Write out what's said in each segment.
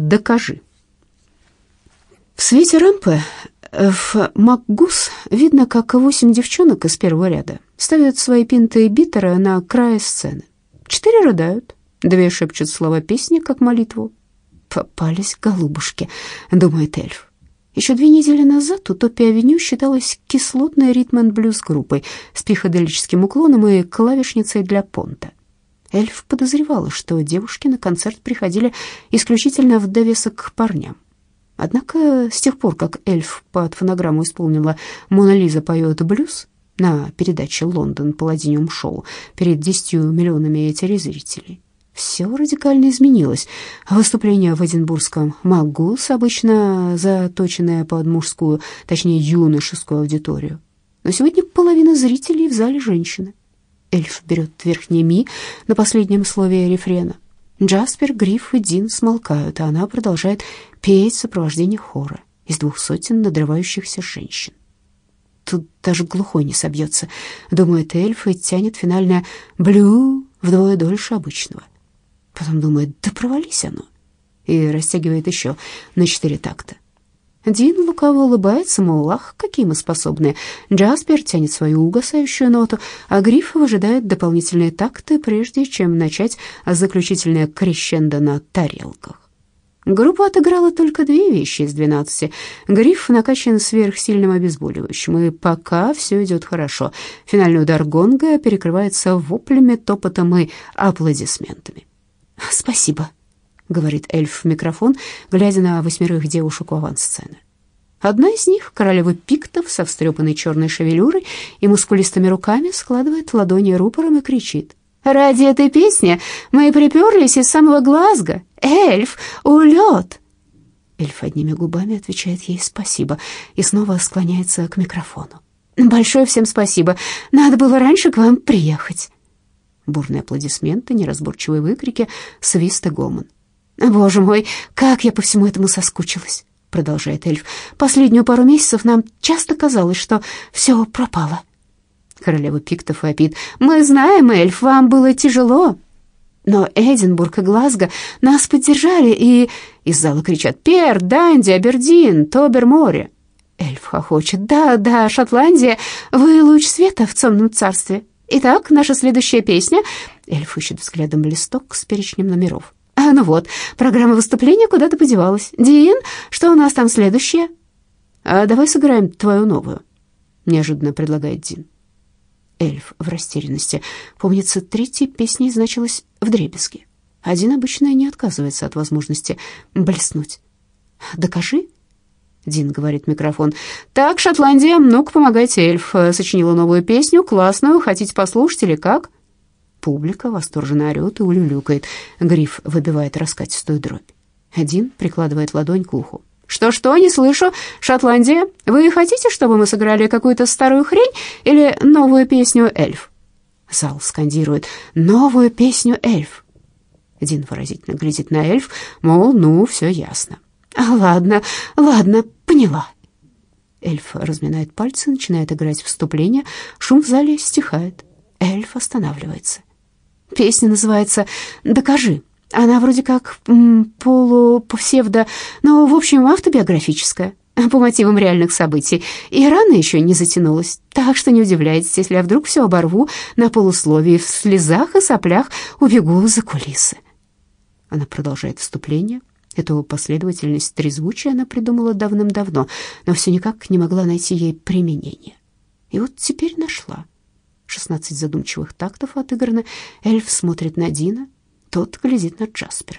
«Докажи». В свете рампы в МакГус видно, как восемь девчонок из первого ряда ставят свои пинты и битеры на крае сцены. Четыре рыдают, две шепчут слова песни, как молитву. «Попались голубушки», — думает эльф. Еще две недели назад Утопия-авеню считалась кислотной ритм-н-блюз-группой с психоделическим уклоном и клавишницей для понта. Эльф подозревала, что девушки на концерт приходили исключительно в довесок к парням. Однако с тех пор, как эльф под фонограмму исполнила «Мона Лиза поет блюз» на передаче «Лондон Палладиниум Шоу» перед десятью миллионами телезрителей, все радикально изменилось. Выступление в Эдинбургском Магус, обычно заточенное под мужскую, точнее юношескую аудиторию. Но сегодня половина зрителей в зале женщины. Эльф берет верхний ми на последнем слове рефрена. Джаспер, Гриф и Дин смолкают, а она продолжает петь в сопровождении хора из двух сотен надрывающихся женщин. Тут даже глухой не собьется, думает эльф и тянет финальное «блю» вдвое дольше обычного. Потом думает, да провались оно, и растягивает еще на четыре такта. Дин лукаво улыбается, мол, ах, какие мы способны. Джаспер тянет свою угасающую ноту, а Гриф выжидает дополнительные такты, прежде чем начать заключительное крещендо на тарелках. Группа отыграла только две вещи из двенадцати. Гриф накачан сверхсильным обезболивающим, и пока все идет хорошо. Финальный удар гонга перекрывается воплями, топотом и аплодисментами. «Спасибо», — говорит эльф в микрофон, глядя на восьмерых девушек у авансцены. Одна из них, королева пиктов со встрепанной черной шевелюрой и мускулистыми руками, складывает ладони рупором и кричит. «Ради этой песни мы приперлись из самого Глазго. Эльф, улет!» Эльф одними губами отвечает ей «спасибо» и снова склоняется к микрофону. «Большое всем спасибо. Надо было раньше к вам приехать». Бурные аплодисменты, неразборчивые выкрики, свист и гомон. «Боже мой, как я по всему этому соскучилась!» продолжает эльф. «Последнюю пару месяцев нам часто казалось, что все пропало». Королева Пиктов вопит. «Мы знаем, эльф, вам было тяжело». Но Эдинбург и Глазго нас поддержали, и из зала кричат «Пер, Данди, Абердин, Тобер-море». Эльф хохочет. «Да, да, Шотландия, вы луч света в темном царстве. Итак, наша следующая песня. Эльф ищет взглядом листок с перечнем номеров. А, ну вот, программа выступления куда-то подевалась. Дин, что у нас там следующее? А давай сыграем твою новую, неожиданно предлагает Дин. Эльф в растерянности. Помнится, третьей песней значилась в дребезге. Один обычно не отказывается от возможности блеснуть. «Докажи», Дин говорит микрофон. «Так, Шотландия, ну-ка помогайте, эльф. Сочинила новую песню, классную. Хотите послушать или как?» Публика восторженно орет и улюлюкает. Гриф выбивает раскатистую дробь. Дин прикладывает ладонь к уху. «Что-что, не слышу. Шотландия, вы хотите, чтобы мы сыграли какую-то старую хрень или новую песню эльф?» Зал скандирует «Новую песню эльф». Дин выразительно глядит на эльф, мол, ну, все ясно. «Ладно, ладно, поняла». Эльф разминает пальцы, начинает играть вступление. Шум в зале стихает. Эльф останавливается. Песня называется «Докажи». Она вроде как полупсевдо, но, в общем, автобиографическая, по мотивам реальных событий. И рано еще не затянулась, так что не удивляйтесь, если я вдруг все оборву на полусловии, в слезах и соплях убегу за кулисы. Она продолжает вступление, Эту последовательность трезвучия она придумала давным-давно, но все никак не могла найти ей применения. И вот теперь нашла. Шестнадцать задумчивых тактов отыграно. Эльф смотрит на Дина, тот глядит на Джаспера.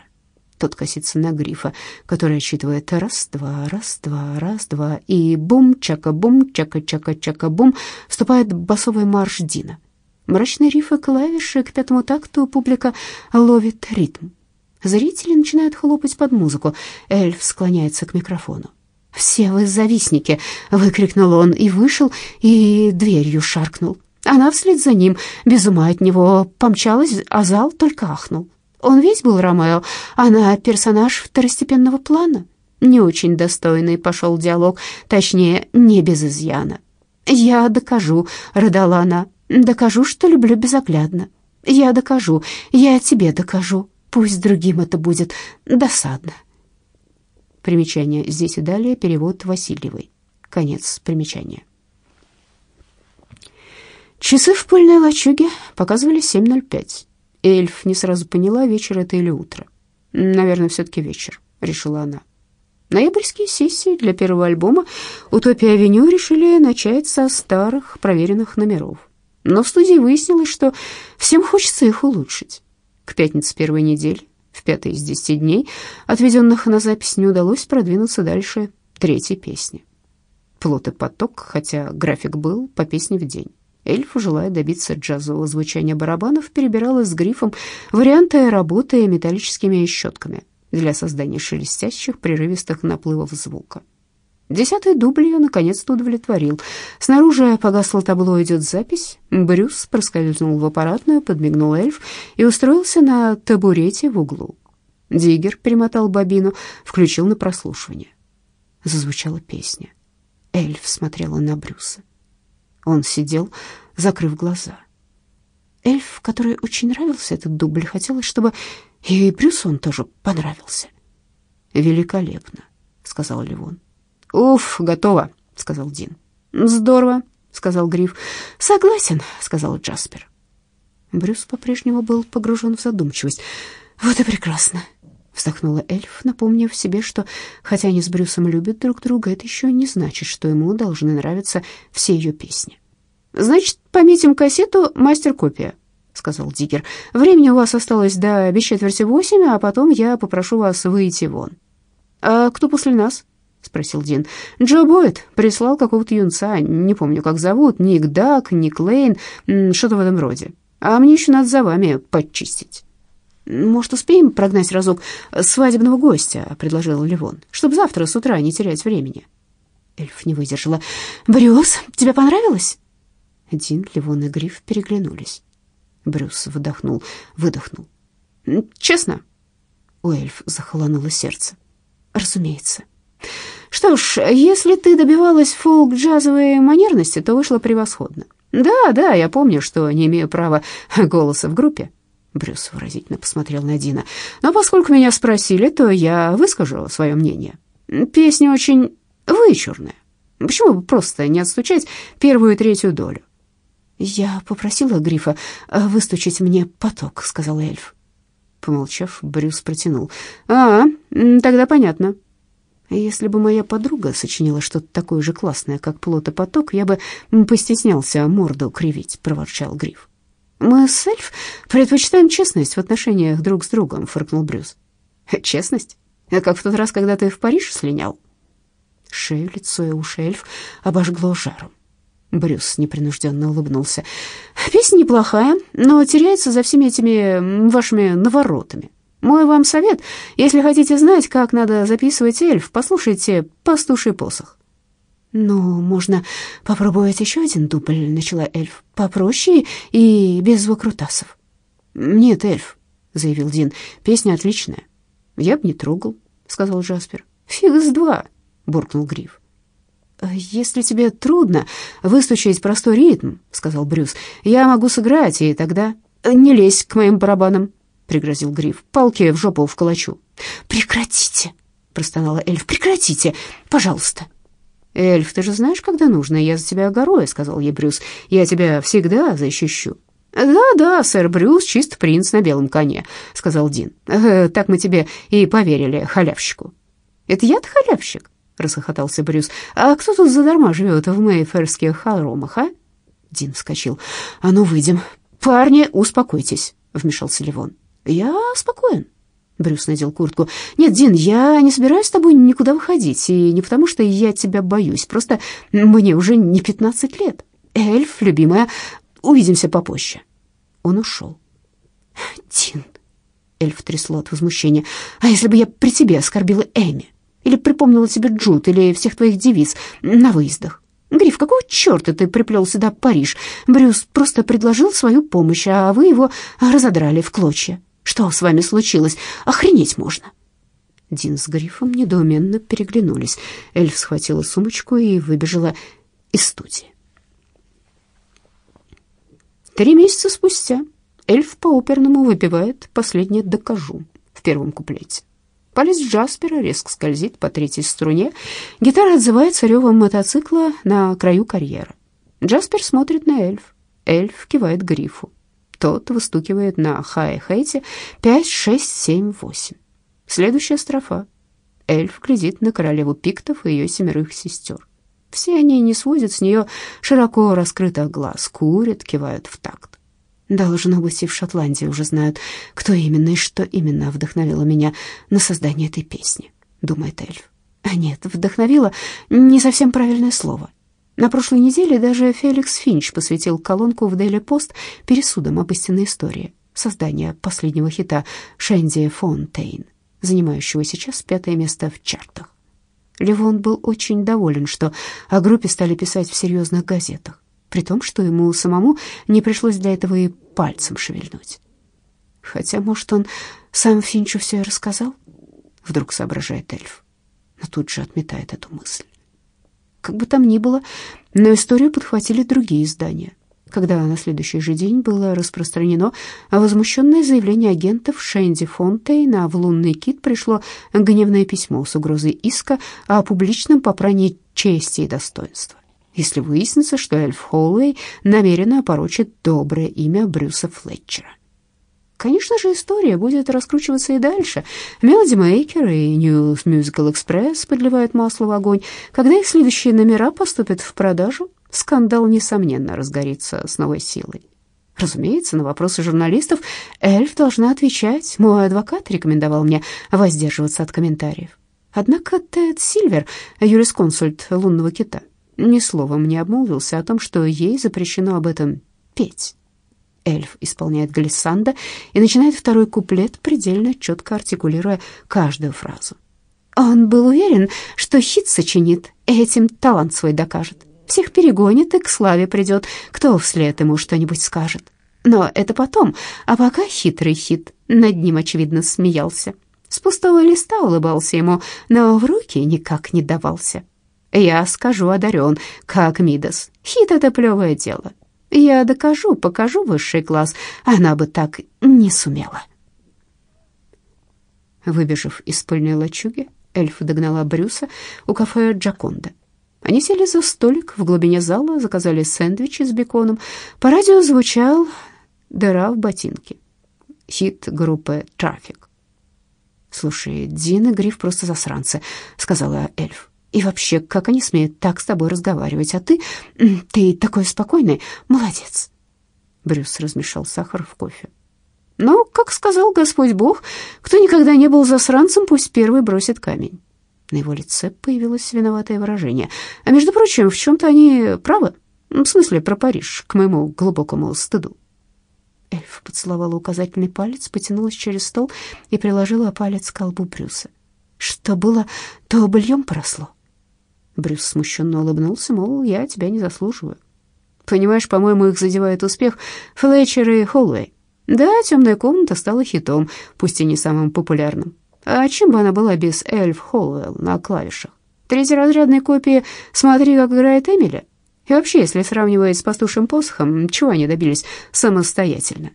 Тот косится на Грифа, который отсчитывает раз-два, раз-два, раз-два, и бум-чака-бум, чака-чака-чака-бум вступает басовый марш Дина. Мрачные рифы клавиши к пятому такту публика ловит ритм. Зрители начинают хлопать под музыку. Эльф склоняется к микрофону. «Все вы завистники!» — выкрикнул он и вышел, и дверью шаркнул. Она вслед за ним, без ума от него, помчалась, а зал только ахнул. Он весь был Ромео, она персонаж второстепенного плана. Не очень достойный пошел диалог, точнее, не без изъяна. «Я докажу», — рыдала она, — «докажу, что люблю безоглядно. Я докажу, я тебе докажу». Пусть другим это будет досадно. Примечание. Здесь и далее перевод Васильевой. Конец примечания. Часы в пыльной лачуге показывали 7.05. Эльф не сразу поняла, вечер это или утро. «Наверное, все-таки вечер», — решила она. Ноябрьские сессии для первого альбома «Утопия-авеню» решили начать со старых проверенных номеров. Но в студии выяснилось, что всем хочется их улучшить. К пятнице первой недели, в пятый из десяти дней, отведенных на запись, не удалось продвинуться дальше третьей песни. Плот и поток, хотя график был по песне в день. Эльф, желая добиться джазового звучания барабанов, перебирала с грифом варианты работы металлическими щетками для создания шелестящих, прерывистых наплывов звука. Десятый дубль ее наконец-то удовлетворил. Снаружи погасло табло «Идет запись». Брюс проскользнул в аппаратную, подмигнул эльф и устроился на табурете в углу. Диггер перемотал бобину, включил на прослушивание. Зазвучала песня. Эльф смотрела на Брюса. Он сидел, закрыв глаза. Эльф, который очень нравился этот дубль, хотелось, чтобы и Брюсу он тоже понравился. «Великолепно», — сказал Ливон. «Уф, готово», — сказал Дин. «Здорово», — сказал Гриф. «Согласен», — сказал Джаспер. Брюс по-прежнему был погружен в задумчивость. «Вот и прекрасно», — вздохнула эльф, напомнив себе, что, хотя они с Брюсом любят друг друга, это еще не значит, что ему должны нравиться все ее песни. «Значит, пометим кассету «Мастер-копия», — сказал Диггер. «Времени у вас осталось до без четверти восемь, а потом я попрошу вас выйти вон». «А кто после нас?» — спросил Дин. «Джо Бойд прислал какого-то юнца, не помню, как зовут, Ник Дак, Ник Лейн, что-то в этом роде. А мне еще надо за вами подчистить». «Может, успеем прогнать разок свадебного гостя?» — предложил Ливон, «чтобы завтра с утра не терять времени». Эльф не выдержала. «Брюс, тебе понравилось?» Дин, Ливон и Гриф переглянулись. Брюс вдохнул, выдохнул. «Честно?» У эльф захолонуло сердце. «Разумеется». «Что ж, если ты добивалась фолк-джазовой манерности, то вышло превосходно. Да, да, я помню, что не имею права голоса в группе». Брюс выразительно посмотрел на Дина. «Но поскольку меня спросили, то я выскажу свое мнение. Песня очень вычурная. Почему бы просто не отстучать первую и третью долю? «Я попросила Грифа э, выстучить мне поток», — сказал эльф. Помолчав, Брюс протянул. «А, тогда понятно». «Если бы моя подруга сочинила что-то такое же классное, как плод и поток, я бы постеснялся морду кривить», — проворчал Гриф. «Мы с эльф предпочитаем честность в отношениях друг с другом», — фыркнул Брюс. «Честность? Как в тот раз, когда ты в Париж слинял?» Шею, лицо и уши эльф обожгло жаром. Брюс непринужденно улыбнулся. «Песня неплохая, но теряется за всеми этими вашими наворотами. Мой вам совет, если хотите знать, как надо записывать эльф, послушайте «Пастуший посох». «Ну, можно попробовать еще один дубль», — начала эльф. «Попроще и без выкрутасов». «Нет, эльф», — заявил Дин, — «песня отличная». «Я б не трогал», — сказал Джаспер. «Фиг с два», — буркнул Гриф. «Если тебе трудно выстучить простой ритм, — сказал Брюс, — я могу сыграть, и тогда...» «Не лезь к моим барабанам», — пригрозил Гриф. «Палки в жопу вколочу». «Прекратите!» — простонала эльф. «Прекратите, пожалуйста». «Эльф, ты же знаешь, когда нужно, я за тебя горою», — сказал ей Брюс. «Я тебя всегда защищу». «Да-да, сэр Брюс, чист принц на белом коне», — сказал Дин. «Э, «Так мы тебе и поверили, халявщику». «Это я-то халявщик?» расхохотался Брюс. «А кто тут задарма живет в Мэйферских хоромах, а?» Дин вскочил. «А ну, выйдем». «Парни, успокойтесь», — вмешался Ливон. «Я спокоен». Брюс надел куртку. «Нет, Дин, я не собираюсь с тобой никуда выходить, и не потому, что я тебя боюсь, просто мне уже не пятнадцать лет. Эльф, любимая, увидимся попозже». Он ушел. «Дин», — эльф трясло от возмущения, «а если бы я при тебе оскорбила Эми?» Или припомнила себе Джуд или всех твоих девиц на выездах? Гриф, какого черта ты приплел сюда Париж? Брюс просто предложил свою помощь, а вы его разодрали в клочья. Что с вами случилось? Охренеть можно!» Дин с Грифом недоуменно переглянулись. Эльф схватила сумочку и выбежала из студии. Три месяца спустя эльф по-оперному выпивает последнее «докажу» в первом куплете. Палец Джаспера резко скользит по третьей струне. Гитара отзывается ревом мотоцикла на краю карьера. Джаспер смотрит на эльф. Эльф кивает грифу. Тот выстукивает на хай-хейте 5, 6, 7, 8. Следующая строфа. Эльф глядит на королеву пиктов и ее семерых сестер. Все они не сводят с нее широко раскрытых глаз, курят, кивают в такт. Должно быть, и в Шотландии уже знают, кто именно и что именно вдохновило меня на создание этой песни, думает эльф. А нет, вдохновило не совсем правильное слово. На прошлой неделе даже Феликс Финч посвятил колонку в Daily Post пересудам об истинной истории создания последнего хита Шенди Фонтейн, занимающего сейчас пятое место в чартах. Левон был очень доволен, что о группе стали писать в серьезных газетах при том, что ему самому не пришлось для этого и пальцем шевельнуть. Хотя, может, он сам Финчу все и рассказал? Вдруг соображает эльф, но тут же отметает эту мысль. Как бы там ни было, но историю подхватили другие издания. Когда на следующий же день было распространено возмущенное заявление агентов Шенди Фонтейна в «Лунный кит» пришло гневное письмо с угрозой иска о публичном попрании чести и достоинства если выяснится, что эльф Холлоуэй намеренно опорочит доброе имя Брюса Флетчера. Конечно же, история будет раскручиваться и дальше. Мелоди Мейкер и News Musical Express подливают масло в огонь. Когда их следующие номера поступят в продажу, скандал, несомненно, разгорится с новой силой. Разумеется, на вопросы журналистов эльф должна отвечать. Мой адвокат рекомендовал мне воздерживаться от комментариев. Однако Тед Сильвер, юрисконсульт лунного кита, ни словом не обмолвился о том, что ей запрещено об этом петь. Эльф исполняет глиссандо и начинает второй куплет, предельно четко артикулируя каждую фразу. Он был уверен, что хит сочинит, этим талант свой докажет. Всех перегонит и к славе придет, кто вслед ему что-нибудь скажет. Но это потом, а пока хитрый хит над ним, очевидно, смеялся. С пустого листа улыбался ему, но в руки никак не давался. Я скажу одарен, как Мидас. Хит — это плевое дело. Я докажу, покажу высший класс. Она бы так не сумела. Выбежав из пыльной лачуги, эльф догнала Брюса у кафе «Джаконда». Они сели за столик в глубине зала, заказали сэндвичи с беконом. По радио звучал «Дыра в ботинке». Хит группы «Трафик». «Слушай, Дин и Гриф просто засранцы», — сказала эльф. И вообще, как они смеют так с тобой разговаривать? А ты... ты такой спокойный. Молодец. Брюс размешал сахар в кофе. Но, как сказал Господь Бог, кто никогда не был засранцем, пусть первый бросит камень. На его лице появилось виноватое выражение. А между прочим, в чем-то они правы. В смысле, про Париж, к моему глубокому стыду. Эльф поцеловала указательный палец, потянулась через стол и приложила палец к колбу Брюса. Что было, то быльем поросло. Брюс смущенно улыбнулся, мол, я тебя не заслуживаю. Понимаешь, по-моему, их задевает успех Флетчер и Холлоуэй. Да, «Темная комната» стала хитом, пусть и не самым популярным. А чем бы она была без Эльф Холлоуэлл на клавишах? Третьеразрядной копии «Смотри, как играет Эмили». И вообще, если сравнивать с пастушим посохом, чего они добились самостоятельно?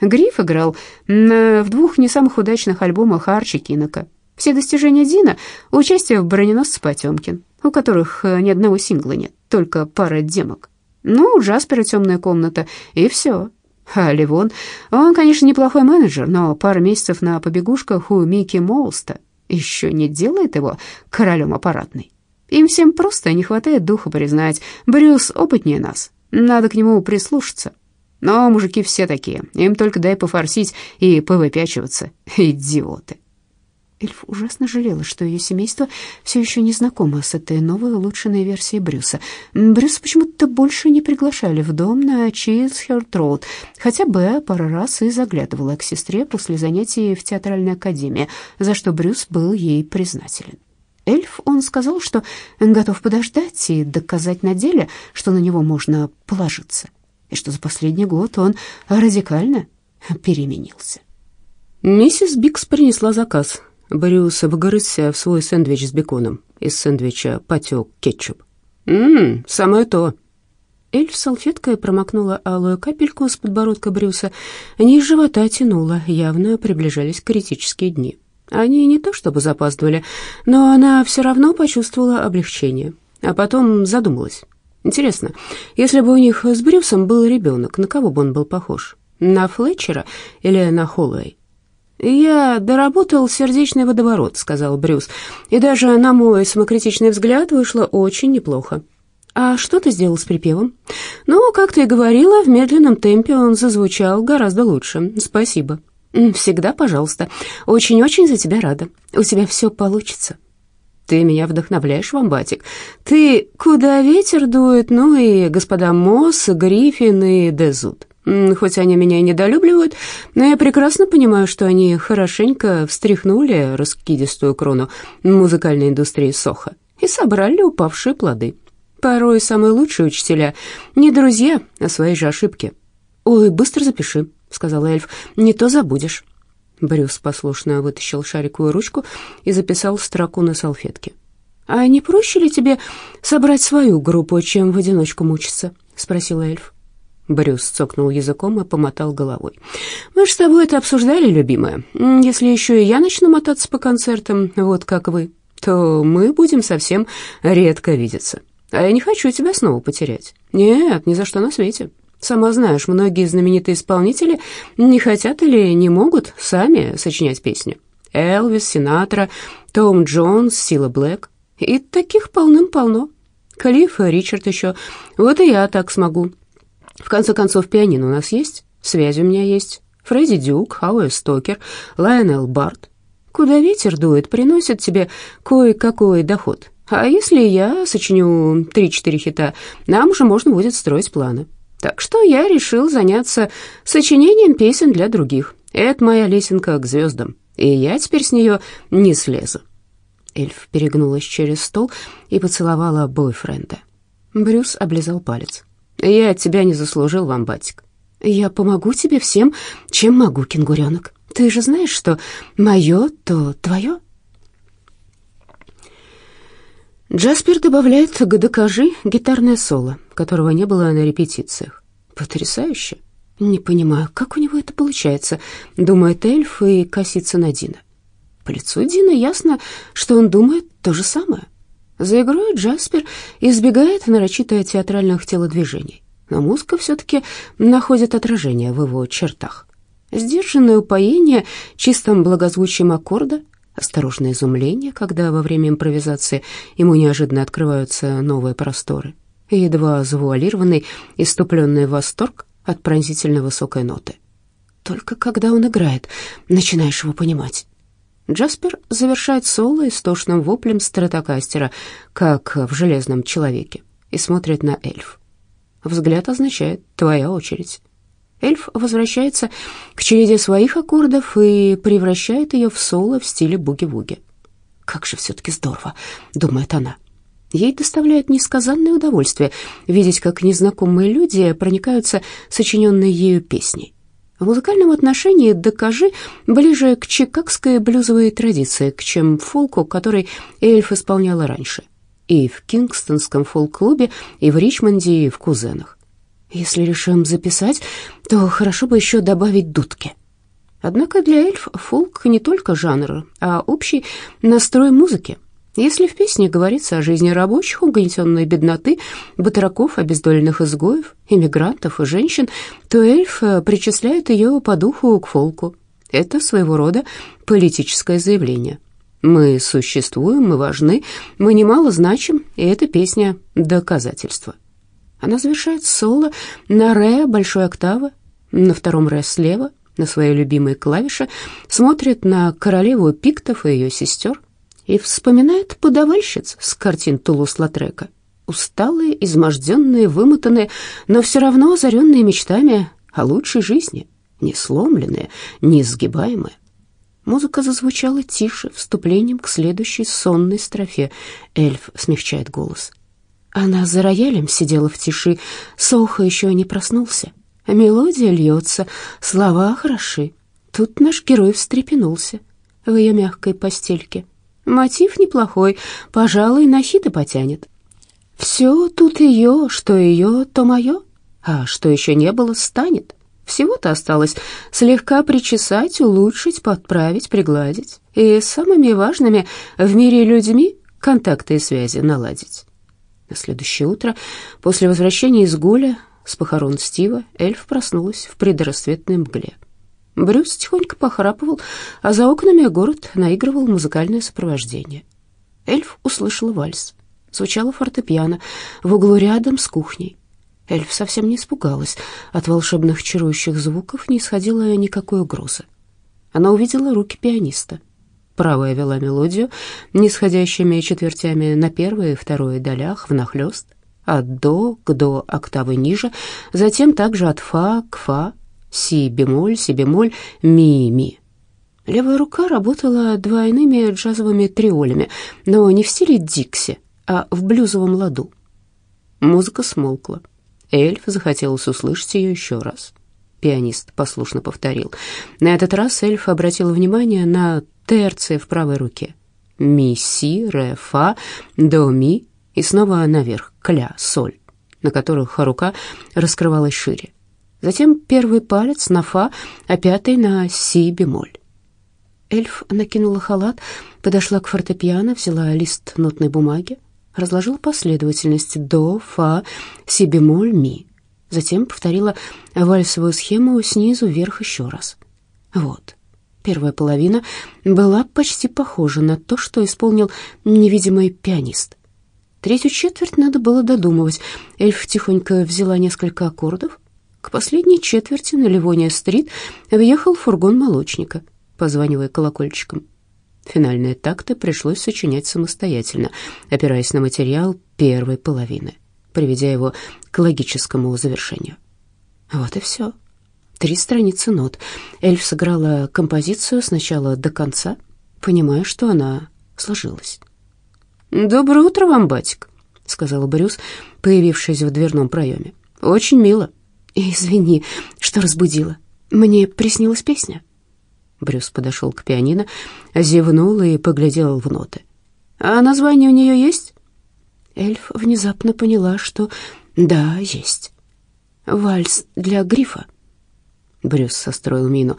Гриф играл в двух не самых удачных альбомах Арчи Кинока. Все достижения Дина — участие в «Броненосце Потемкин», у которых э, ни одного сингла нет, только пара демок. Ну, у Джаспера темная комната, и все. А Ливон, он, конечно, неплохой менеджер, но пара месяцев на побегушках у Микки Моуста еще не делает его королем аппаратной. Им всем просто не хватает духа признать, Брюс опытнее нас, надо к нему прислушаться. Но мужики все такие, им только дай пофорсить и повыпячиваться, идиоты. Эльф ужасно жалела, что ее семейство все еще не знакомо с этой новой улучшенной версией Брюса. Брюса почему-то больше не приглашали в дом на Чилсхерт-Роуд, хотя Беа пару раз и заглядывала к сестре после занятий в театральной академии, за что Брюс был ей признателен. Эльф, он сказал, что готов подождать и доказать на деле, что на него можно положиться, и что за последний год он радикально переменился. Миссис Бикс принесла заказ Брюс вгрызся в свой сэндвич с беконом. Из сэндвича потек кетчуп. «Ммм, самое то». Эльф салфеткой промокнула алую капельку с подбородка Брюса. Низ живота тянуло, явно приближались критические дни. Они не то чтобы запаздывали, но она все равно почувствовала облегчение, а потом задумалась. Интересно, если бы у них с Брюсом был ребенок, на кого бы он был похож? На Флетчера или на Холлоуэй? «Я доработал сердечный водоворот», — сказал Брюс, «и даже на мой самокритичный взгляд вышло очень неплохо». «А что ты сделал с припевом?» «Ну, как ты и говорила, в медленном темпе он зазвучал гораздо лучше. Спасибо». «Всегда пожалуйста. Очень-очень за тебя рада. У тебя все получится». Ты меня вдохновляешь, Вамбатик. Ты куда ветер дует, ну и господа Мосс, Гриффин и Дезут. Хоть они меня и недолюбливают, но я прекрасно понимаю, что они хорошенько встряхнули раскидистую крону музыкальной индустрии Соха и собрали упавшие плоды. Порой самые лучшие учителя не друзья, а свои же ошибки. «Ой, быстро запиши», — сказал эльф, — «не то забудешь». Брюс послушно вытащил шариковую ручку и записал строку на салфетке. «А не проще ли тебе собрать свою группу, чем в одиночку мучиться?» — спросил эльф. Брюс цокнул языком и помотал головой. «Мы же с тобой это обсуждали, любимая. Если еще и я начну мотаться по концертам, вот как вы, то мы будем совсем редко видеться. А я не хочу тебя снова потерять. Нет, ни за что на свете. Сама знаешь, многие знаменитые исполнители не хотят или не могут сами сочинять песни. Элвис, Синатра, Том Джонс, Сила Блэк. И таких полным-полно. Клифф и Ричард еще. Вот и я так смогу. В конце концов, пианино у нас есть, связи у меня есть. Фредди Дюк, Хауэ Стокер, Лайонел Барт. Куда ветер дует, приносит тебе кое-какой доход. А если я сочиню три-четыре хита, нам уже можно будет строить планы. Так что я решил заняться сочинением песен для других. Это моя лесенка к звездам, и я теперь с нее не слезу. Эльф перегнулась через стол и поцеловала бойфренда. Брюс облизал палец. «Я от тебя не заслужил, вамбатик». «Я помогу тебе всем, чем могу, кенгуренок. Ты же знаешь, что мое, то твое». Джаспер добавляет к «Докажи» гитарное соло, которого не было на репетициях. Потрясающе. Не понимаю, как у него это получается, думает эльф и косится на Дина. По лицу Дина ясно, что он думает то же самое. За игрой Джаспер избегает нарочито театральных телодвижений, но музыка все-таки находит отражение в его чертах. Сдержанное упоение чистым благозвучием аккорда — осторожное изумление, когда во время импровизации ему неожиданно открываются новые просторы, и едва завуалированный, иступленный восторг от пронзительно высокой ноты. Только когда он играет, начинаешь его понимать. Джаспер завершает соло истошным воплем стратокастера, как в «Железном человеке», и смотрит на эльф. Взгляд означает «твоя очередь». Эльф возвращается к череде своих аккордов и превращает ее в соло в стиле буги-вуги. «Как же все-таки здорово!» — думает она. Ей доставляет несказанное удовольствие видеть, как незнакомые люди проникаются сочиненной ею песней. В музыкальном отношении «Докажи» ближе к чикагской блюзовой традиции, чем фолку, который эльф исполняла раньше. И в Кингстонском фолк-клубе, и в Ричмонде, и в Кузенах. Если решим записать, то хорошо бы еще добавить дудки. Однако для эльф фолк не только жанр, а общий настрой музыки. Если в песне говорится о жизни рабочих, угнетенной бедноты, батраков, обездоленных изгоев, иммигрантов и женщин, то эльф причисляет ее по духу к фолку. Это своего рода политическое заявление. Мы существуем, мы важны, мы немало значим, и эта песня — доказательство. Она завершает соло на ре большой октавы, на втором ре слева, на свои любимые клавиши, смотрит на королеву пиктов и ее сестер и вспоминает подавальщиц с картин Тулус-Латрека. Усталые, изможденные, вымотанные, но все равно озаренные мечтами о лучшей жизни, не сломленные, не сгибаемые. Музыка зазвучала тише, вступлением к следующей сонной строфе. Эльф смягчает голос. Она за роялем сидела в тиши, Соха еще не проснулся. Мелодия льется, слова хороши. Тут наш герой встрепенулся в ее мягкой постельке. Мотив неплохой, пожалуй, на хиты потянет. Все тут ее, что ее, то мое, а что еще не было, станет. Всего-то осталось слегка причесать, улучшить, подправить, пригладить. и самыми важными в мире людьми контакты и связи наладить. На следующее утро, после возвращения из Гуля с похорон Стива, эльф проснулась в предрассветной мгле. Брюс тихонько похрапывал, а за окнами город наигрывал музыкальное сопровождение. Эльф услышала вальс. Звучало фортепиано в углу рядом с кухней. Эльф совсем не испугалась. От волшебных чарующих звуков не исходила никакой угрозы. Она увидела руки пианиста. Правая вела мелодию, нисходящими четвертями на первой и второй долях внахлёст, от до к до октавы ниже, затем также от фа к фа, си бемоль, си бемоль, ми ми. Левая рука работала двойными джазовыми триолями, но не в стиле Дикси, а в блюзовом ладу. Музыка смолкла. Эльф захотелось услышать ее еще раз. Пианист послушно повторил. На этот раз эльф обратил внимание на терции в правой руке. Ми, си, ре, фа, до, ми и снова наверх, кля, соль, на которых рука раскрывалась шире. Затем первый палец на фа, а пятый на си бемоль. Эльф накинула халат, подошла к фортепиано, взяла лист нотной бумаги, разложила последовательность до, фа, си бемоль, ми. Затем повторила вальсовую схему снизу вверх еще раз. Вот. Первая половина была почти похожа на то, что исполнил невидимый пианист. Третью четверть надо было додумывать. Эльф тихонько взяла несколько аккордов. К последней четверти на Ливония-стрит въехал фургон молочника, позванивая колокольчиком. Финальные такты пришлось сочинять самостоятельно, опираясь на материал первой половины приведя его к логическому завершению. Вот и все. Три страницы нот. Эльф сыграла композицию сначала до конца, понимая, что она сложилась. «Доброе утро вам, батик», — сказала Брюс, появившись в дверном проеме. «Очень мило. Извини, что разбудила. Мне приснилась песня». Брюс подошел к пианино, зевнул и поглядел в ноты. «А название у нее есть?» эльф внезапно поняла, что да, есть. Вальс для грифа. Брюс состроил мину.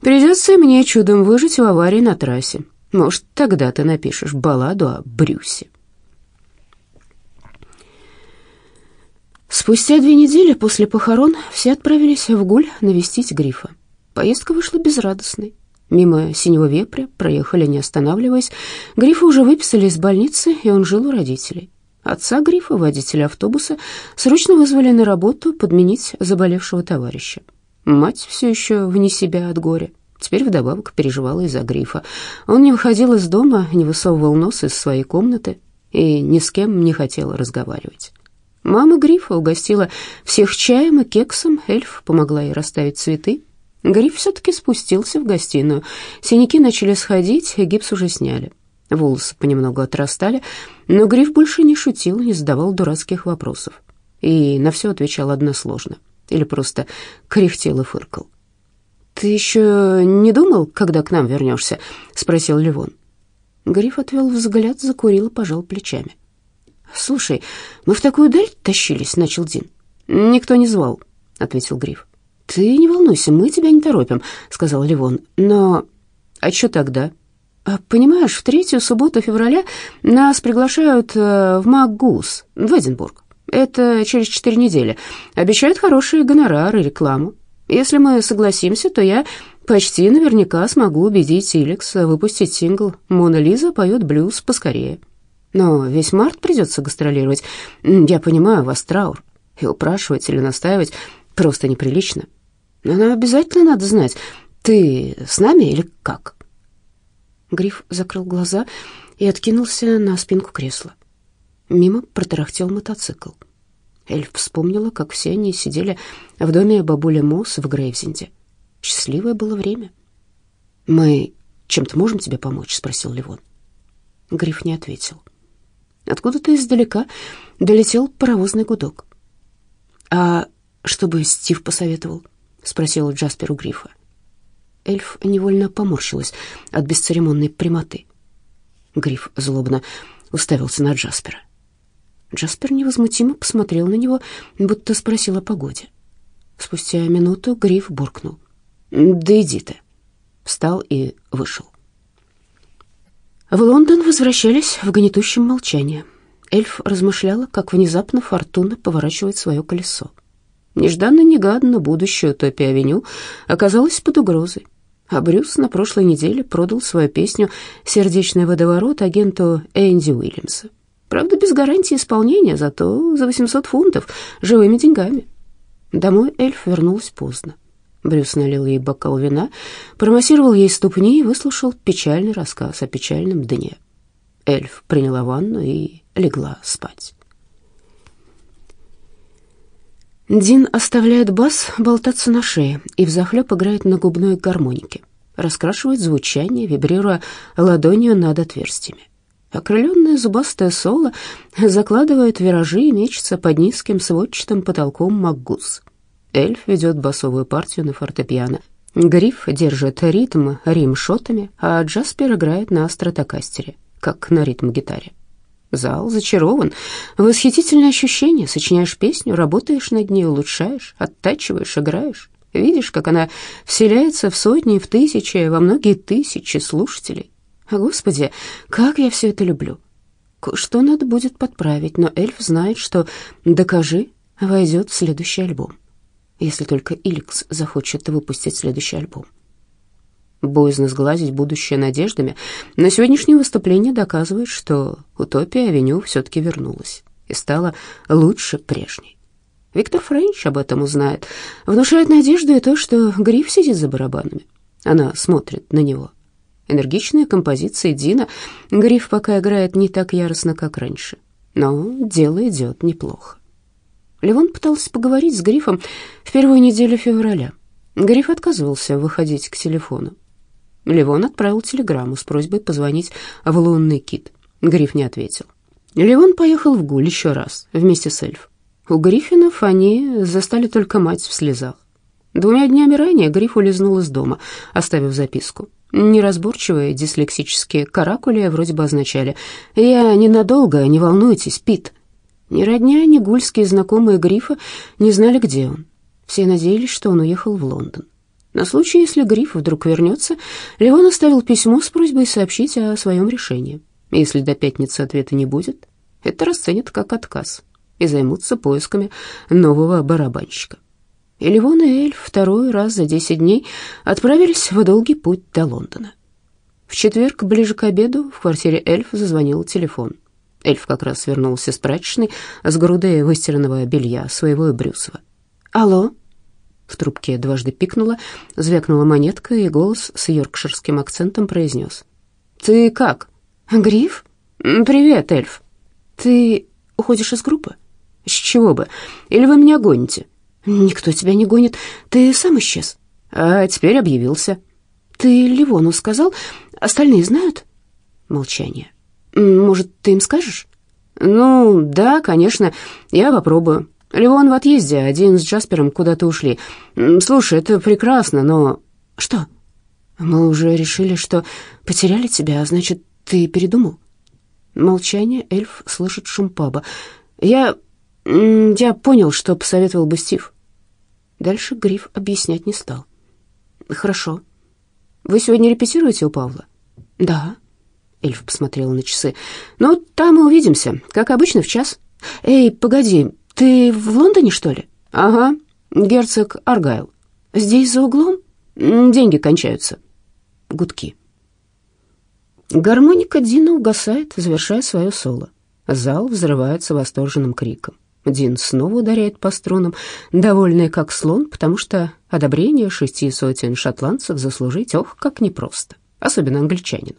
«Придется мне чудом выжить в аварии на трассе. Может, тогда ты напишешь балладу о Брюсе». Спустя две недели после похорон все отправились в Гуль навестить Грифа. Поездка вышла безрадостной. Мимо синего вепря проехали, не останавливаясь. Грифа уже выписали из больницы, и он жил у родителей. Отца Грифа, водителя автобуса, срочно вызвали на работу подменить заболевшего товарища. Мать все еще вне себя от горя. Теперь вдобавок переживала из-за Грифа. Он не выходил из дома, не высовывал нос из своей комнаты и ни с кем не хотел разговаривать. Мама Грифа угостила всех чаем и кексом, эльф помогла ей расставить цветы. Гриф все-таки спустился в гостиную. Синяки начали сходить, гипс уже сняли. Волосы понемногу отрастали, но Гриф больше не шутил, не задавал дурацких вопросов. И на все отвечал односложно. Или просто кряхтел и фыркал. «Ты еще не думал, когда к нам вернешься?» — спросил Ливон. Гриф отвел взгляд, закурил и пожал плечами. «Слушай, мы в такую даль тащились», — начал Дин. «Никто не звал», — ответил Гриф. «Ты не волнуйся, мы тебя не торопим», — сказал Ливон. «Но...» «А что тогда?» А, «Понимаешь, в третью субботу февраля нас приглашают э, в МакГус, в Эдинбург. Это через четыре недели. Обещают хорошие гонорары и рекламу. Если мы согласимся, то я почти наверняка смогу убедить Илекс выпустить сингл «Мона Лиза поет блюз поскорее». Но весь март придется гастролировать. Я понимаю, вас траур. И упрашивать или настаивать просто неприлично. Но нам обязательно надо знать, ты с нами или как?» Гриф закрыл глаза и откинулся на спинку кресла. Мимо протарахтел мотоцикл. Эльф вспомнила, как все они сидели в доме бабули Мосс в Грейвзенде. Счастливое было время. «Мы чем-то можем тебе помочь?» — спросил Ливон. Гриф не ответил. Откуда-то издалека долетел паровозный гудок. «А что бы Стив посоветовал?» — спросил Джаспер у Грифа. Эльф невольно поморщилась от бесцеремонной прямоты. Гриф злобно уставился на Джаспера. Джаспер невозмутимо посмотрел на него, будто спросил о погоде. Спустя минуту Гриф буркнул. «Да иди ты!» Встал и вышел. В Лондон возвращались в гнетущем молчании. Эльф размышляла, как внезапно фортуна поворачивает свое колесо. Нежданно-негаданно будущее Утопия-авеню оказалось под угрозой. А Брюс на прошлой неделе продал свою песню «Сердечный водоворот» агенту Энди Уильямса. Правда, без гарантии исполнения, зато за 800 фунтов, живыми деньгами. Домой эльф вернулась поздно. Брюс налил ей бокал вина, промассировал ей ступни и выслушал печальный рассказ о печальном дне. Эльф приняла ванну и легла спать. Дин оставляет бас болтаться на шее и взахлеб играет на губной гармонике, раскрашивает звучание, вибрируя ладонью над отверстиями. Окрыленное зубастое соло закладывает виражи и мечется под низким сводчатым потолком Макгус. Эльф ведет басовую партию на фортепиано. Гриф держит ритм рим-шотами, а Джаспер играет на стратокастере, как на ритм-гитаре. Зал зачарован. Восхитительное ощущение. Сочиняешь песню, работаешь над ней, улучшаешь, оттачиваешь, играешь. Видишь, как она вселяется в сотни, в тысячи, во многие тысячи слушателей. Господи, как я все это люблю. Что надо будет подправить, но эльф знает, что «Докажи» войдет в следующий альбом. Если только Иликс захочет выпустить следующий альбом. Боязно сглазить будущее надеждами, но сегодняшнее выступление доказывает, что утопия авеню все-таки вернулась и стала лучше прежней. Виктор Френч об этом узнает. Внушает надежду и то, что Гриф сидит за барабанами. Она смотрит на него. Энергичная композиция Дина. Гриф пока играет не так яростно, как раньше. Но дело идет неплохо. Левон пытался поговорить с Грифом в первую неделю февраля. Гриф отказывался выходить к телефону. Левон отправил телеграмму с просьбой позвонить в лунный кит. Гриф не ответил. Левон поехал в Гуль еще раз, вместе с эльф. У Гриффинов они застали только мать в слезах. Двумя днями ранее Гриф улизнул из дома, оставив записку. Неразборчивые дислексические каракули вроде бы означали «Я ненадолго, не волнуйтесь, Пит». Ни родня, ни гульские знакомые Грифа не знали, где он. Все надеялись, что он уехал в Лондон. На случай, если Гриф вдруг вернется, Левон оставил письмо с просьбой сообщить о своем решении. Если до пятницы ответа не будет, это расценят как отказ и займутся поисками нового барабанщика. И Левон и Эльф второй раз за десять дней отправились в долгий путь до Лондона. В четверг, ближе к обеду, в квартире Эльф зазвонил телефон. Эльф как раз вернулся с прачечной с грудой выстиранного белья своего и Брюсова. «Алло?» В трубке дважды пикнула, звякнула монетка, и голос с йоркширским акцентом произнес. «Ты как?» «Гриф?» «Привет, эльф». «Ты уходишь из группы?» «С чего бы? Или вы меня гоните?» «Никто тебя не гонит. Ты сам исчез». «А теперь объявился». «Ты Ливону сказал? Остальные знают?» Молчание. «Может, ты им скажешь?» «Ну, да, конечно, я попробую. Леон в отъезде, один с Джаспером куда-то ушли. Слушай, это прекрасно, но... Что? Мы уже решили, что потеряли тебя, а значит, ты передумал? Молчание, эльф слышит шум паба. Я... я понял, что посоветовал бы Стив. Дальше Гриф объяснять не стал. Хорошо. Вы сегодня репетируете у Павла? Да. Эльф посмотрел на часы. Ну, там мы увидимся, как обычно, в час. Эй, погоди, «Ты в Лондоне, что ли?» «Ага, герцог Аргайл. Здесь за углом? Деньги кончаются». Гудки. Гармоника Дина угасает, завершая свое соло. Зал взрывается восторженным криком. Дин снова ударяет по струнам, довольный как слон, потому что одобрение шести сотен шотландцев заслужить, ох, как непросто, особенно англичанину.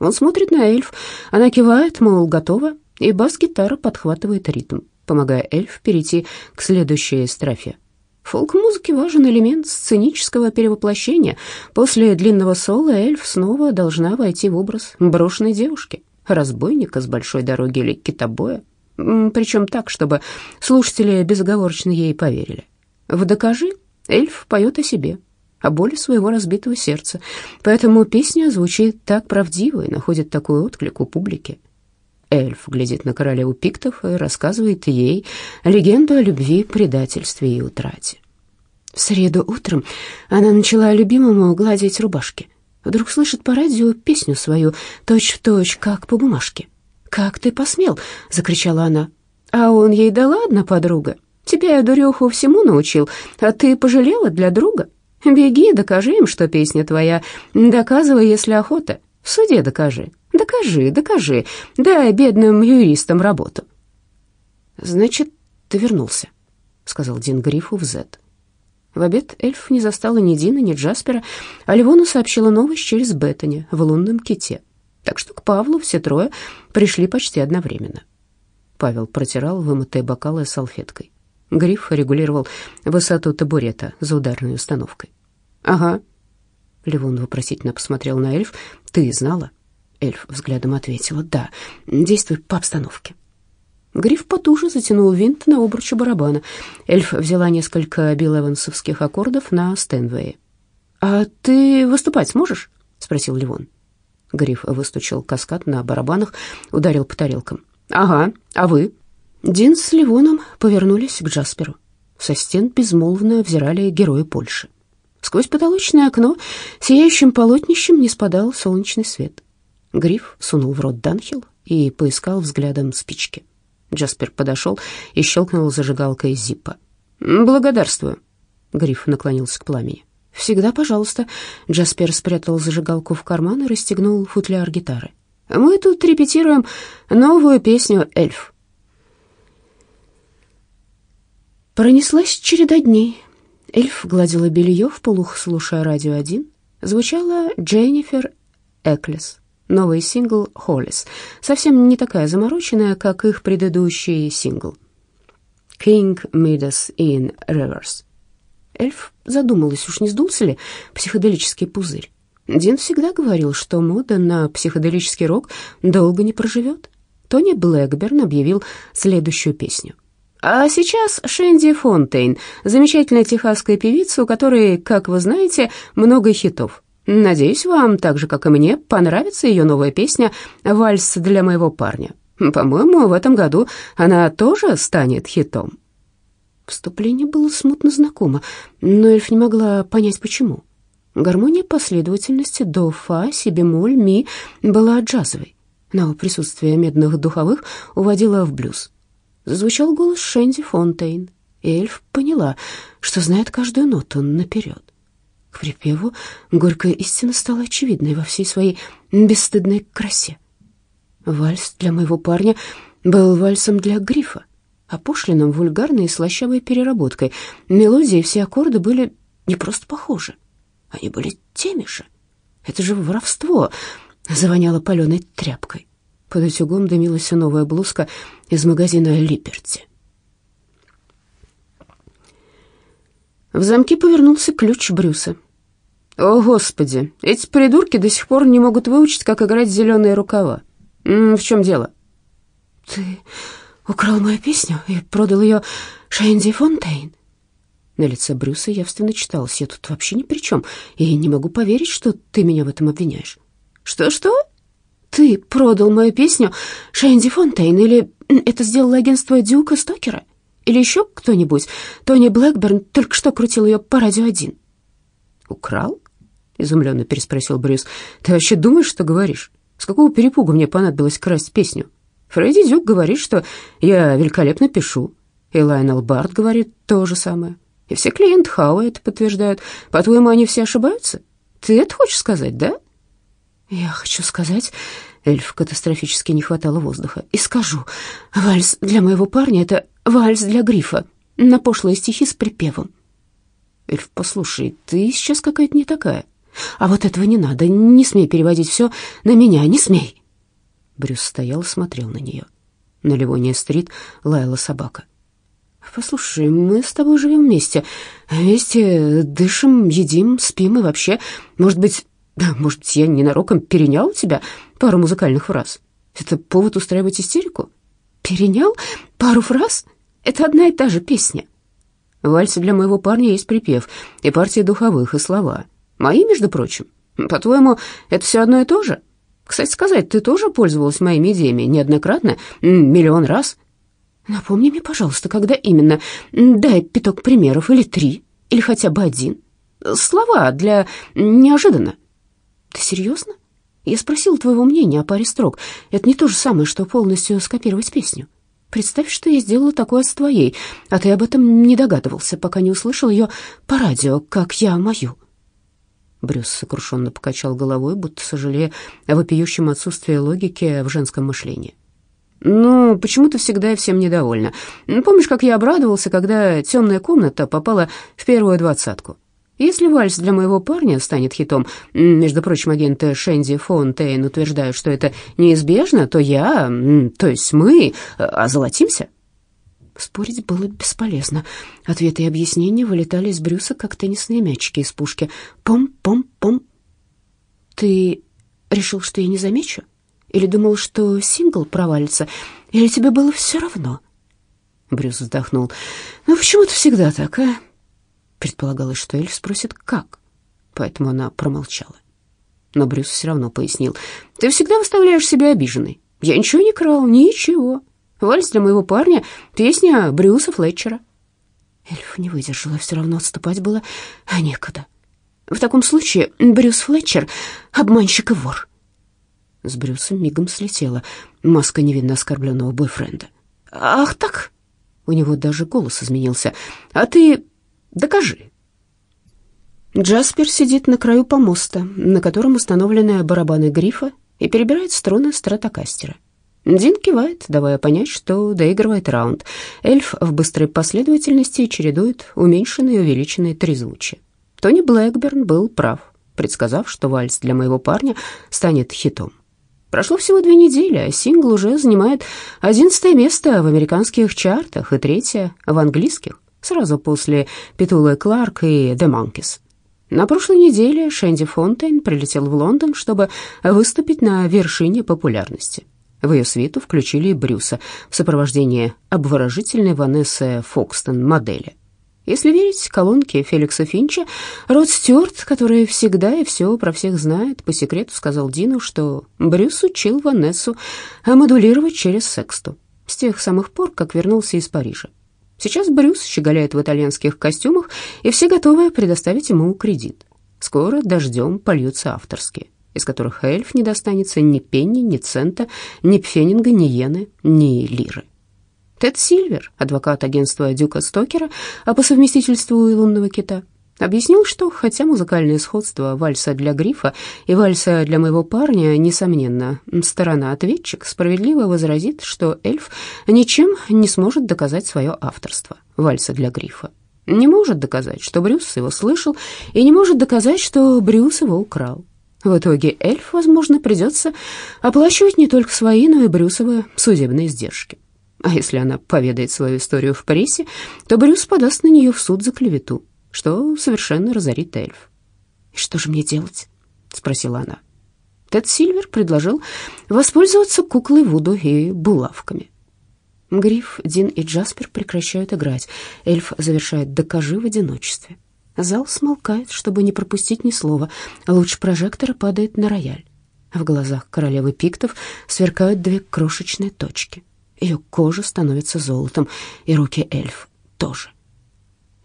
Он смотрит на эльф, она кивает, мол, готова, и бас-гитара подхватывает ритм помогая эльф перейти к следующей строфе. Фолк-музыке важен элемент сценического перевоплощения. После длинного соло эльф снова должна войти в образ брошенной девушки, разбойника с большой дороги или китобоя, причем так, чтобы слушатели безоговорочно ей поверили. В «Докажи» эльф поет о себе, о боли своего разбитого сердца, поэтому песня звучит так правдиво и находит такой отклик у публики. Эльф глядит на королеву пиктов и рассказывает ей легенду о любви, предательстве и утрате. В среду утром она начала любимому гладить рубашки. Вдруг слышит по радио песню свою, точь-в-точь, как по бумажке. «Как ты посмел?» — закричала она. А он ей, да ладно, подруга, тебя я, дуреху, всему научил, а ты пожалела для друга? Беги, докажи им, что песня твоя, доказывай, если охота, в суде докажи, докажи, докажи, дай бедным юристам работу. Значит, ты вернулся, сказал Дин Грифу в Зет. В обед эльф не застала ни Дина, ни Джаспера, а Ливону сообщила новость через Беттани в лунном ките. Так что к Павлу все трое пришли почти одновременно. Павел протирал вымытые бокалы салфеткой. Гриф регулировал высоту табурета за ударной установкой. «Ага». Левон вопросительно посмотрел на эльф. «Ты знала?» Эльф взглядом ответила. «Да, действуй по обстановке». Гриф потуже затянул винт на обруче барабана. Эльф взяла несколько билл-эвансовских аккордов на Стэнвее. «А ты выступать сможешь?» — спросил Ливон. Гриф выстучил каскад на барабанах, ударил по тарелкам. «Ага, а вы?» Дин с Ливоном повернулись к Джасперу. Со стен безмолвно взирали герои Польши. Сквозь потолочное окно сияющим полотнищем не спадал солнечный свет. Гриф сунул в рот Данхил и поискал взглядом спички. Джаспер подошел и щелкнул зажигалкой Зиппа. «Благодарствую». Гриф наклонился к пламени. «Всегда пожалуйста». Джаспер спрятал зажигалку в карман и расстегнул футляр гитары. Мы тут репетируем новую песню «Эльф». Пронеслась череда дней. Эльф гладила белье в полух, слушая радио один. Звучала Дженнифер Эклес, новый сингл «Холлис», совсем не такая замороченная, как их предыдущий сингл «King Midas in Rivers». Эльф задумалась, уж не сдулся ли психоделический пузырь. Дин всегда говорил, что мода на психоделический рок долго не проживет. Тони Блэкберн объявил следующую песню. А сейчас Шенди Фонтейн, замечательная техасская певица, у которой, как вы знаете, много хитов. Надеюсь, вам, так же, как и мне, понравится ее новая песня «Вальс для моего парня». По-моему, в этом году она тоже станет хитом. Вступление было смутно знакомо, но Эльф не могла понять, почему. Гармония последовательности до, фа, си бемоль, ми была джазовой, но присутствие медных духовых уводило в блюз. Зазвучал голос Шенди Фонтейн, и эльф поняла, что знает каждую ноту наперед. К припеву горькая истина стала очевидной во всей своей бесстыдной красе. Вальс для моего парня был вальсом для грифа, опошленным, вульгарной и слащавой переработкой. Мелодии и все аккорды были не просто похожи, они были теми же. Это же воровство. Завоняло паленой тряпкой. Под утюгом дымилась новая блузка из магазина «Липерти». В замке повернулся ключ Брюса. «О, Господи, эти придурки до сих пор не могут выучить, как играть зеленые рукава. М -м, в чем дело?» «Ты украл мою песню и продал ее Шэнди Фонтейн?» На лице Брюса явственно читалось, я тут вообще ни при чем, и не могу поверить, что ты меня в этом обвиняешь. Что-что? Ты продал мою песню Шэнди Фонтейн, или это сделало агентство Дюка Стокера? Или еще кто-нибудь? Тони Блэкберн только что крутил ее по радио один. Украл? Изумленно переспросил Брюс. Ты вообще думаешь, что говоришь? С какого перепугу мне понадобилось красть песню? Фредди Дюк говорит, что я великолепно пишу. И Лайнел Барт говорит то же самое. И все клиенты Хауа это подтверждают. По-твоему, они все ошибаются? Ты это хочешь сказать, да? Я хочу сказать... Эльф катастрофически не хватало воздуха. И скажу, вальс для моего парня — это вальс для грифа. На пошлые стихи с припевом. Эльф, послушай, ты сейчас какая-то не такая. А вот этого не надо. Не смей переводить все на меня, не смей. Брюс стоял и смотрел на нее. На Ливония-стрит лаяла собака. Послушай, мы с тобой живем вместе. Вместе дышим, едим, спим и вообще, может быть, может я ненароком перенял у тебя пару музыкальных фраз. Это повод устраивать истерику? Перенял пару фраз? Это одна и та же песня. В вальсе для моего парня есть припев, и партия духовых, и слова. Мои, между прочим. По-твоему, это все одно и то же? Кстати сказать, ты тоже пользовалась моими идеями неоднократно, миллион раз. Напомни мне, пожалуйста, когда именно. Дай пяток примеров, или три, или хотя бы один. Слова для неожиданно. Ты серьезно? Я спросил твоего мнения о паре строк. Это не то же самое, что полностью скопировать песню. Представь, что я сделала такое с твоей, а ты об этом не догадывался, пока не услышал ее по радио, как я мою». Брюс сокрушенно покачал головой, будто сожалея о вопиющем отсутствии логики в женском мышлении. «Ну, почему ты всегда всем недовольна? Помнишь, как я обрадовался, когда темная комната попала в первую двадцатку? Если вальс для моего парня станет хитом, между прочим, агенты Шенди Фонтейн утверждают, что это неизбежно, то я, то есть мы, озолотимся». Спорить было бесполезно. Ответы и объяснения вылетали из Брюса, как теннисные мячики из пушки. Пом-пом-пом. «Ты решил, что я не замечу? Или думал, что сингл провалится? Или тебе было все равно?» Брюс вздохнул. «Ну почему ты всегда так, а?» Предполагалось, что Эльф спросит «как?», поэтому она промолчала. Но Брюс все равно пояснил. «Ты всегда выставляешь себя обиженной. Я ничего не крал, ничего. Вальс для моего парня — песня Брюса Флетчера». Эльф не выдержала, все равно отступать было некогда. В таком случае Брюс Флетчер — обманщик и вор. С Брюсом мигом слетела маска невинно оскорбленного бойфренда. «Ах так!» У него даже голос изменился. «А ты Докажи. Джаспер сидит на краю помоста, на котором установлены барабаны грифа, и перебирает струны стратокастера. Дин кивает, давая понять, что доигрывает раунд. Эльф в быстрой последовательности чередует уменьшенные и увеличенные трезвучия. Тони Блэкберн был прав, предсказав, что вальс для моего парня станет хитом. Прошло всего две недели, а сингл уже занимает одиннадцатое место в американских чартах и третье в английских сразу после Петулы Кларк и The Monkeys. На прошлой неделе Шенди Фонтейн прилетел в Лондон, чтобы выступить на вершине популярности. В ее свиту включили Брюса в сопровождении обворожительной Ванессы Фокстон модели. Если верить колонке Феликса Финча, Род Стюарт, который всегда и все про всех знает, по секрету сказал Дину, что Брюс учил Ванессу модулировать через сексту с тех самых пор, как вернулся из Парижа. Сейчас Брюс щеголяет в итальянских костюмах, и все готовы предоставить ему кредит. Скоро дождем польются авторские, из которых эльф не достанется ни пенни, ни цента, ни пфенинга, ни иены, ни лиры. Тед Сильвер, адвокат агентства Дюка Стокера, а по совместительству и лунного кита, Объяснил, что хотя музыкальное сходство вальса для Грифа и вальса для моего парня, несомненно, сторона-ответчик справедливо возразит, что эльф ничем не сможет доказать свое авторство вальса для Грифа. Не может доказать, что Брюс его слышал, и не может доказать, что Брюс его украл. В итоге эльф, возможно, придется оплачивать не только свои, но и Брюсовы судебные издержки. А если она поведает свою историю в прессе, то Брюс подаст на нее в суд за клевету что совершенно разорит эльф. «И что же мне делать?» — спросила она. Тед Сильвер предложил воспользоваться куклой Вуду и булавками. Гриф, Дин и Джаспер прекращают играть. Эльф завершает «Докажи» в одиночестве. Зал смолкает, чтобы не пропустить ни слова. Луч прожектора падает на рояль. В глазах королевы пиктов сверкают две крошечные точки. Ее кожа становится золотом, и руки эльф тоже.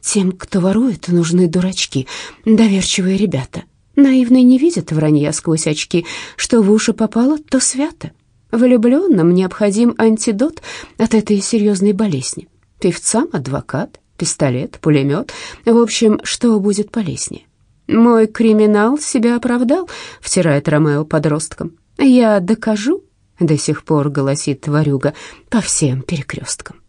Тем, кто ворует, нужны дурачки, доверчивые ребята. Наивные не видят вранья сквозь очки. Что в уши попало, то свято. Влюбленным необходим антидот от этой серьезной болезни. Певцам адвокат, пистолет, пулемет. В общем, что будет полезнее? Мой криминал себя оправдал, втирает Ромео подросткам. Я докажу, до сих пор голосит тварюга по всем перекресткам.